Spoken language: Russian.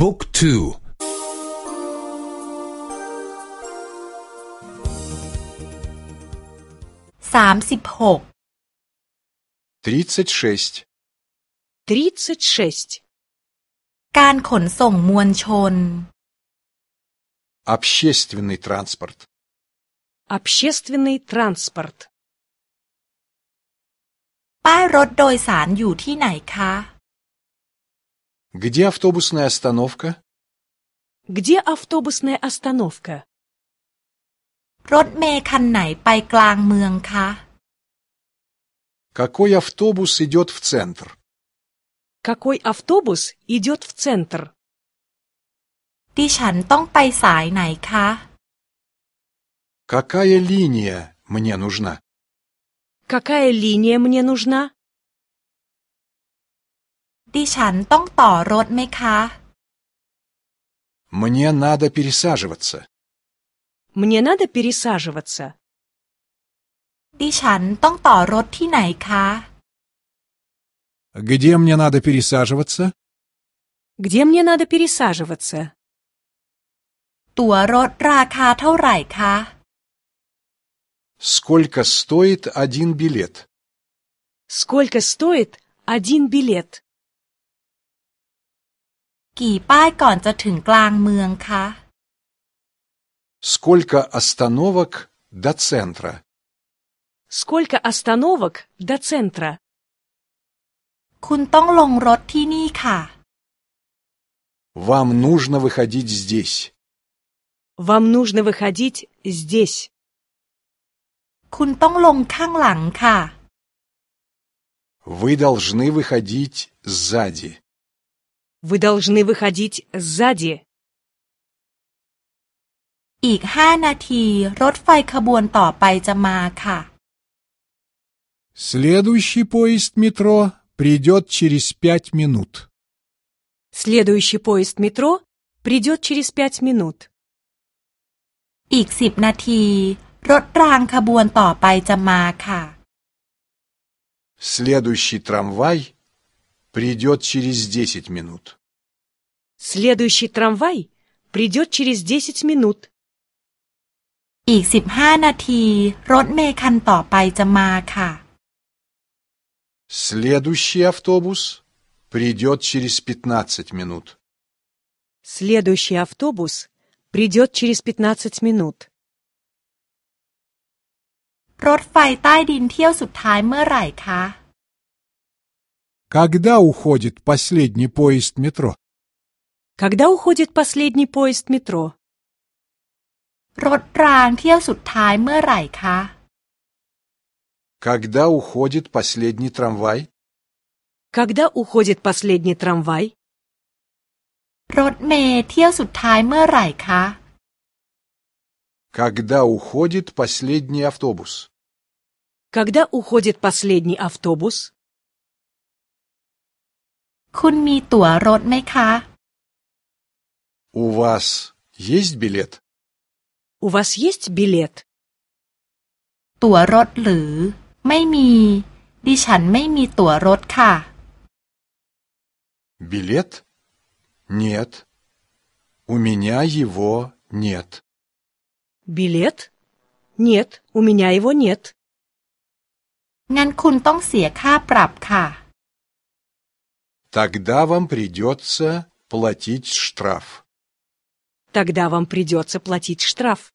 บุ๊กทู สามสิบหก тридцать шесть, тридцать шесть, การขนส่งมวลชน общественный транспорт, общественный транспорт, ป้ายรถโดยสารอยู่ที่ไหนคะ где автобусная остановка, где автобусная остановка, รถเมล์คันไหนไปกลางเมืองคะ какой автобус идет в центр, какой автобус идет в центр, ดิฉันต้องไปสายไหนคะ какая линия мне нужна, какая линия мне нужна, ดิฉันต้องต่อรถไหมคะ мне надо пересаживаться, мне надо пересаживаться, ดิฉันต้องต่อรถที่ไหนคะ где мне надо пересаживаться, где мне надо пересаживаться, ตั๋วรถราคาเท่าไหร่คะ сколько стоит один билет, сколько стоит один билет, กี่ป้ายก่อนจะถึงกลางเมืองคะ сколько остановок до центра, сколько остановок до центра, คุณต้องลงรถที่นี่ค่ะ вам нужно выходить здесь, вам нужно выходить здесь, คุณต้องลงข้างหลังค่ะ вы должны выходить сзади. вы должны выходить сзади, อีกห้านาที รถไฟขบวนต่อไปจะมาค่ะ Следующий поезд метро придет через пять минут. следующий поезд метро придет через пять минут, อีกสิบนาที รถรางขบวนต่อไปจะมาค่ะ Следующий трамвай придет через десять минут. следующий трамвай придет через десять минут, อีกสิบห้านาที รถเมล์คันต่อไปจะมาค่ะ Следующий автобус придет через пятнадцать минут. следующий автобус придет через пятнадцать минут. รถไฟใต้ดินเที่ยวสุดท้ายเมื่อไหร่คะ Когда уходит последний поезд метро? Когда уходит последний поезд метро? รถรางเที่ยวสุดท้ายเมื่อไหร่คะ Когда уходит последний трамвай? Когда уходит последний трамвай? รถเมล์เที่ยวสุดท้ายเมื่อไหร่คะ Когда уходит последний автобус? Когда уходит последний автобус? คุณมีตั๋วรถไหมคะ У вас есть билет? У вас есть билет? ตั๋วรถหรือ ไม่มี ดิฉันไม่มีตั๋วรถค่ะ Билет? Нет. У меня его нет. Билет? Нет, у меня его нет. งั้นคุณต้องเสียค่าปรับค่ะ Тогда вам придется платить штраф. Тогда вам придется платить штраф.